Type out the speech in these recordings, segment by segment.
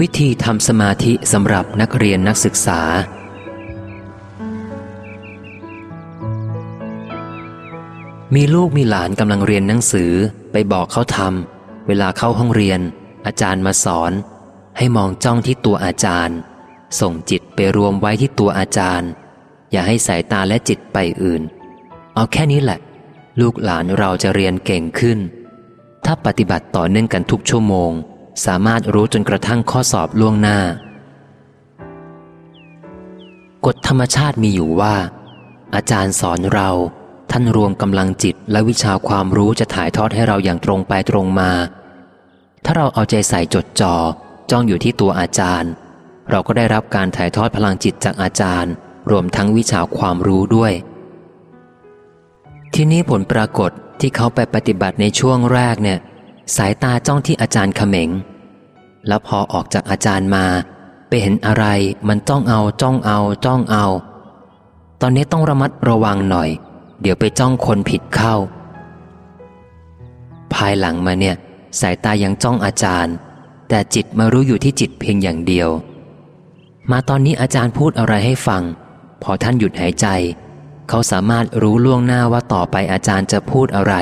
วิธีทำสมาธิสำหรับนักเรียนนักศึกษา มีลูกมีหลานกำลังเรียนหนังสือไปบอกเขาทำเวลาเข้าห้องเรียน อาจารย์มาสอน ให้มองจ้องที่ตัวอาจารย์ ส่งจิตไปรวมไว้ที่ตัวอาจารย์ อย่าให้สายตาและจิตไปอื่น เอาแค่นี้แหละ ลูกหลานเราจะเรียนเก่งขึ้น ถ้าปฏิบัติต่อเนื่องกันทุกชั่วโมง สามารถรู้จนกระทั่งข้อสอบล่วงหน้า กฎธรรมชาติมีอยู่ว่า อาจารย์สอนเรา ท่านรวมกำลังจิตและวิชาความรู้จะถ่ายทอดให้เราอย่างตรงไปตรงมา ถ้าเราเอาใจใส่จดจอ่อจ้องอยู่ที่ตัวอาจารย์ เราก็ได้รับการถ่ายทอดพลังจิตจากอาจารย์ รวมทั้งวิชาความรู้ด้วย ที่นี้ผลปรากฏที่เขาไปปฏิบัติในช่วงแรกเนี่ย สายตาจ้องที่อาจารย์เขมง แล้วพอออกจากอาจารย์มาไปเห็นอะไรมันจ้องเอาจ้องเอาจ้องเอา ตอนนี้ต้องระมัดระวังหน่อย เดี๋ยวไปจ้องคนผิดเข้า ภายหลังมาเนี่ย สายตายังจ้องอาจารย์ แต่จิตมารู้อยู่ที่จิตเพียงอย่างเดียว มาตอนนี้อาจารย์พูดอะไรให้ฟัง พอท่านหยุดหายใจ เขาสามารถรู้ล่วงหน้าว่าต่อไปอาจารย์จะพูดอะไร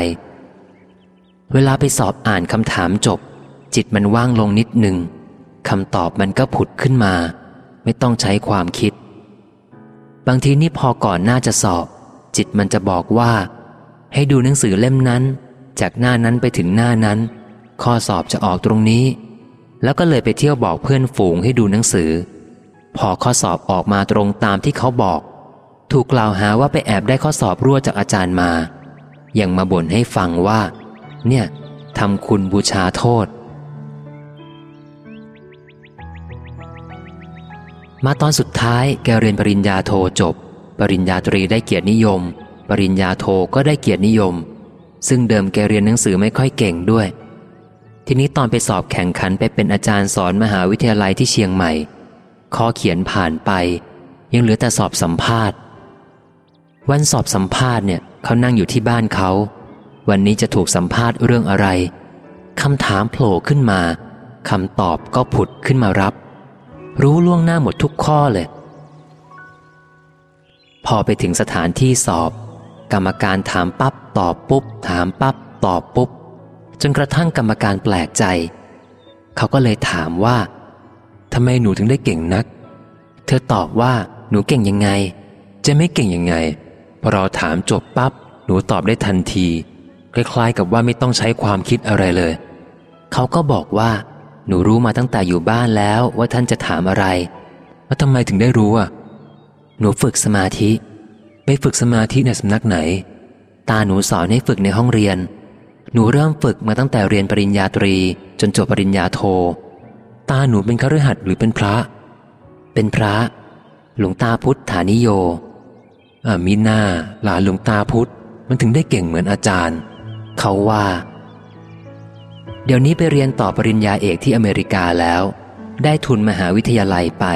เวลาไปสอบอ่านคำถามจบ จิตมันว่างลงนิดหนึ่งคำตอบมันก็ผุดขึ้นมา ไม่ต้องใช้ความคิด บางทีนี่พอก่อนหน้าจะสอบ จิตมันจะบอกว่า ให้ดูหนังสือเล่มนั้น จากหน้านั้นไปถึงหน้านั้น ข้อสอบจะออกตรงนี้ แล้วก็เลยไปเที่ยวบอกเพื่อนฝูงให้ดูหนังสือ พอข้อสอบออกมาตรงตามที่เขาบอก ถูกกล่าวหาว่าไปแอบได้ข้อสอบรั่วจากอาจารย์มา ยังมาบ่นให้ฟังว่า เนี่ยทำคุณบูชาโทษ มาตอนสุดท้ายแกเรียนปริญญาโทจบ ปริญญาตรีได้เกียรตินิยม ปริญญาโทก็ได้เกียรตินิยม ซึ่งเดิมแกเรียนหนังสือไม่ค่อยเก่งด้วย ทีนี้ตอนไปสอบแข่งขันไปเป็นอาจารย์สอนมหาวิทยาลัยที่เชียงใหม่ ข้อเขียนผ่านไป ยังเหลือแต่สอบสัมภาษณ์ วันสอบสัมภาษณ์เนี่ยเขานั่งอยู่ที่บ้านเขา วันนี้จะถูกสัมภาษณ์เรื่องอะไรคำถามโผล่ขึ้นมาคำตอบก็ผุดขึ้นมารับ รู้ล่วงหน้าหมดทุกข้อเลย พอไปถึงสถานที่สอบ กรรมการถามปับ๊บตอบปุ๊บ ถามปับ๊บตอบปุ๊บ จนกระทั่งกรรมการแปลกใจ เขาก็เลยถามว่าทำไมหนูถึงได้เก่งนัก เธอตอบว่าหนูเก่งยังไง จะไม่เก่งยังไงพอเราถามจบปับ๊บหนูตอบได้ทันที คล้ายๆกับว่าไม่ต้องใช้ความคิดอะไรเลย เขาก็บอกว่า หนูรู้มาตั้งแต่อยู่บ้านแล้วว่าท่านจะถามอะไรว่าทำไมถึงได้รู้อะ หนูฝึกสมาธิ ไปฝึกสมาธิในสำนักไหน ตาหนูสอนให้ฝึกในห้องเรียน หนูเริ่มฝึกมาตั้งแต่เรียนปริญญาตรี จนจบปริญญาโท ตาหนูเป็นคฤหัสถ์หรือเป็นพระ เป็นพระ หลวงตาพุทธานิโยอ่ามิน่าหลานหลวงตาพุทธมันถึงได้เก่งเหมือนอาจารย์ เขาว่า เดี๋ยวนี้ไปเรียนต่อปริญญาเอกที่อเมริกาแล้ว ได้ทุนมหาวิทยาลัยไป